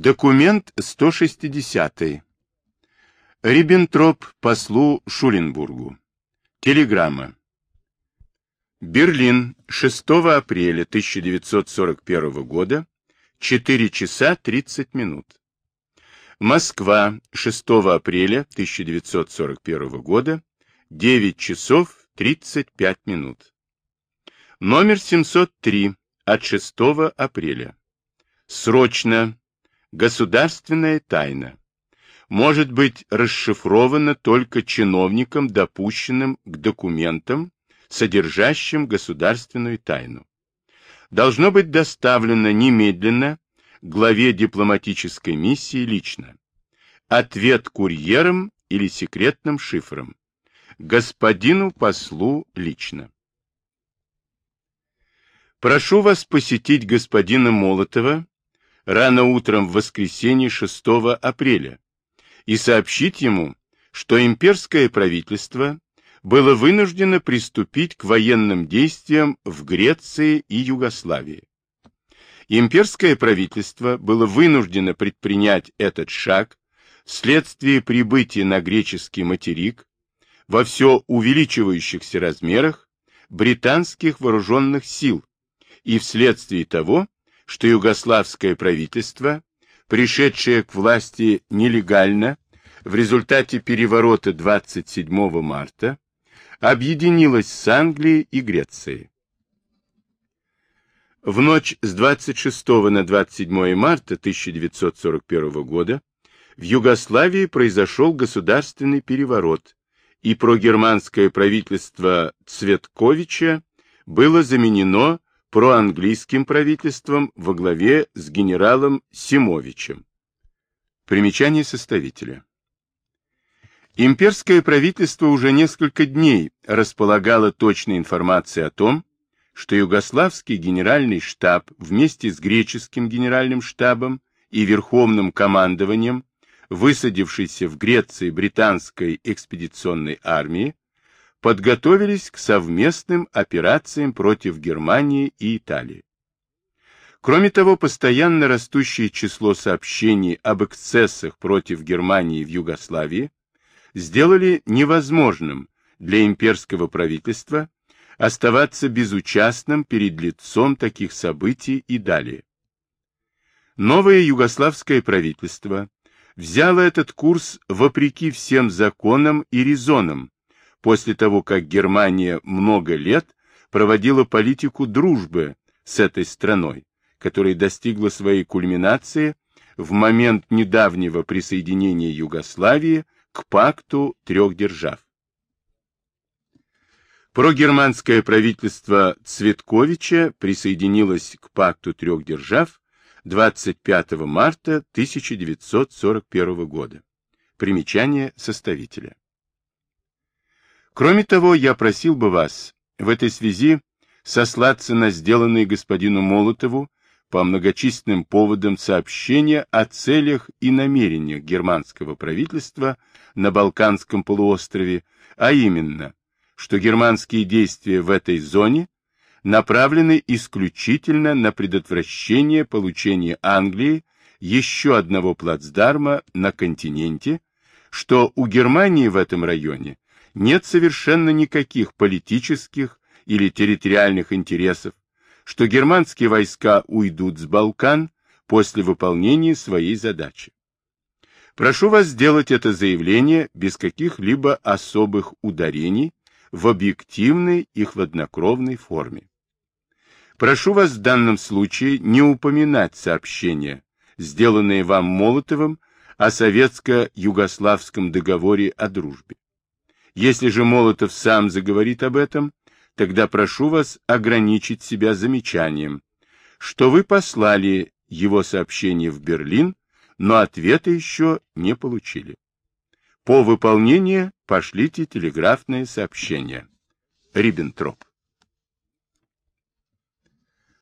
Документ 160. Риббентроп послу Шуленбургу. Телеграмма. Берлин, 6 апреля 1941 года, 4 часа 30 минут. Москва, 6 апреля 1941 года, 9 часов 35 минут. Номер 703 от 6 апреля. Срочно Государственная тайна может быть расшифрована только чиновником, допущенным к документам, содержащим государственную тайну. Должно быть доставлено немедленно главе дипломатической миссии лично. Ответ курьером или секретным шифром. Господину послу лично. Прошу вас посетить господина Молотова рано утром в воскресенье 6 апреля и сообщить ему, что имперское правительство было вынуждено приступить к военным действиям в Греции и Югославии. Имперское правительство было вынуждено предпринять этот шаг вследствие прибытия на греческий материк во все увеличивающихся размерах британских вооруженных сил и вследствие того, что югославское правительство, пришедшее к власти нелегально в результате переворота 27 марта, объединилось с Англией и Грецией. В ночь с 26 на 27 марта 1941 года в Югославии произошел государственный переворот, и прогерманское правительство Цветковича было заменено проанглийским правительством во главе с генералом Симовичем. Примечание составителя. Имперское правительство уже несколько дней располагало точной информацией о том, что Югославский генеральный штаб вместе с греческим генеральным штабом и верховным командованием, высадившейся в Греции британской экспедиционной армии, подготовились к совместным операциям против Германии и Италии. Кроме того, постоянно растущее число сообщений об эксцессах против Германии в Югославии сделали невозможным для имперского правительства оставаться безучастным перед лицом таких событий и далее. Новое югославское правительство взяло этот курс вопреки всем законам и резонам, после того, как Германия много лет проводила политику дружбы с этой страной, которая достигла своей кульминации в момент недавнего присоединения Югославии к пакту трех держав. Прогерманское правительство Цветковича присоединилось к пакту трех держав 25 марта 1941 года. Примечание составителя. Кроме того, я просил бы вас в этой связи сослаться на сделанные господину Молотову по многочисленным поводам сообщения о целях и намерениях германского правительства на Балканском полуострове, а именно, что германские действия в этой зоне направлены исключительно на предотвращение получения Англии еще одного плацдарма на континенте, что у Германии в этом районе нет совершенно никаких политических или территориальных интересов, что германские войска уйдут с Балкан после выполнения своей задачи. Прошу вас сделать это заявление без каких-либо особых ударений в объективной и хладнокровной форме. Прошу вас в данном случае не упоминать сообщения, сделанные вам Молотовым о советско-югославском договоре о дружбе. Если же Молотов сам заговорит об этом, тогда прошу вас ограничить себя замечанием, что вы послали его сообщение в Берлин, но ответа еще не получили. По выполнению пошлите телеграфное сообщение. Риббентроп.